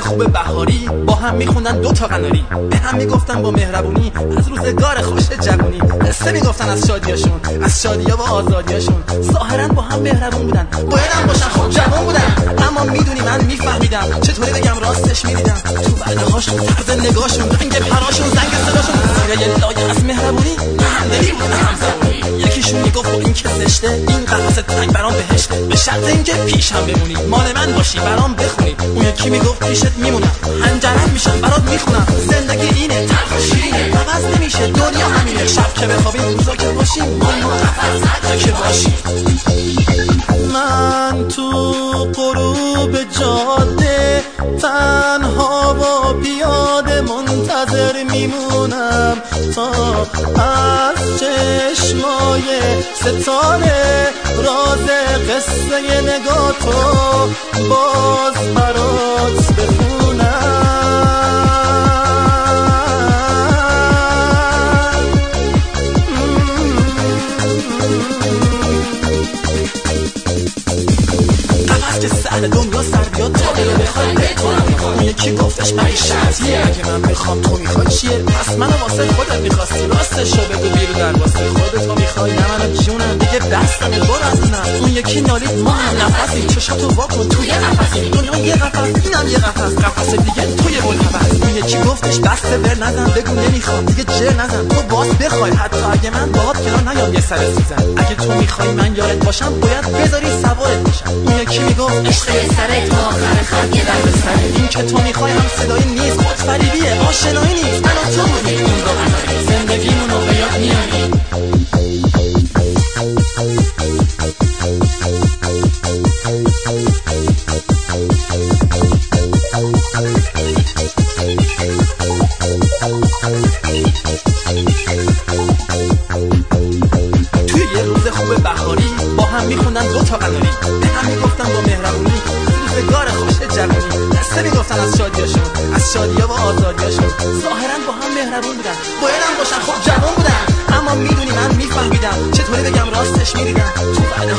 خوب بهاری با هم میخوندن دو تا قناری. به هم می‌گفتن با مهربونی از روزگار خوش جوونی. قصه می‌گفتن از شادیاشون از شادیا و آزادیاشون. ظاهرا با هم مهربون بودن. باید هم باشن خب جوان بودن. اما می‌دونی من میفهمیدم چطوری بگم راستش می‌دیدم. تو برده هاشون طرز نگاهشون رنگ پراشون زنگ صداشون. زیره یه لایه از مهربونی همدلی بود یکیشون می‌گفت این که زشته این قفص تنگ برام بهشته. به شرط اینکه پیشم بمونی. مال من باشی برام بخونی. اون یکی می‌گفت پیشت میمونم. هنجرم میشم برات می‌خونم. زندگی اینه تلخ و شیرینه نمیشه دنیا همینه. شب که بخوابیم روزا که باشیم ما قفص که باشیم. من تو غروب جاده تا از چشمای ستاره راز قصه نگاه تو. باز برات دنیا سر بیاد یکی گفتش؟ شرطیه اگه من بخوام تو می‌خوای. چیه؟ پس منو واسه خودت می‌خواستی. راستشو بگو بیرو در واسه خودت. تو می‌خوای نه منو جونم. دیگه دستم برو از اینم اون یکی نالید ما هم نفسیم. چشاتو واکن توی قفسیم دنیا یه قفس اینم یه قفس قفس دیگه توی اون یکی گفتش دست بر نزن بگو نمی‌خوام دیگه جر نزن تو باز بخوای حتی اگه من باهات کنار نیام یه سر سیزن. اگه تو می‌خوای من یارت باشم باید بذاری سوارت باشم اون یکی می‌گفت عشق سر تا آخر خط یه در سر این که تو می‌خوای هم صدایی نیست. توی یه روز خوب بهاری با هم میخوندن دو تا هم می‌گفتن با مهربونی روزگار خوش جوانی. دسته می‌گفتن از شادیاشون از شادیا و آزادیاشون. ظاهرا با هم بودن. باید هم باشن خب جوان بودن. اما می‌دونی من میفهمیدم چطوری بگم راستش می‌دیدم. تو وعده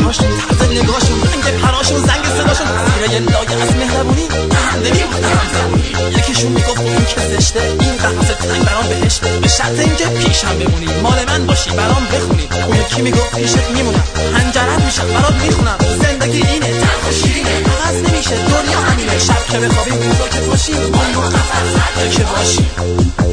قفص تنگ برام بهشته به شرط اینکه پیشم بمونی مال من باشی برام بخونی اون یکی می‌گفت پیشت میمونم هنجرت میشم برات می‌خونم زندگی اینه تلخ و شیرینه عوض نمیشه دنیا همینه شب که بخوابیم روزا که باشیم ما قفص که باشیم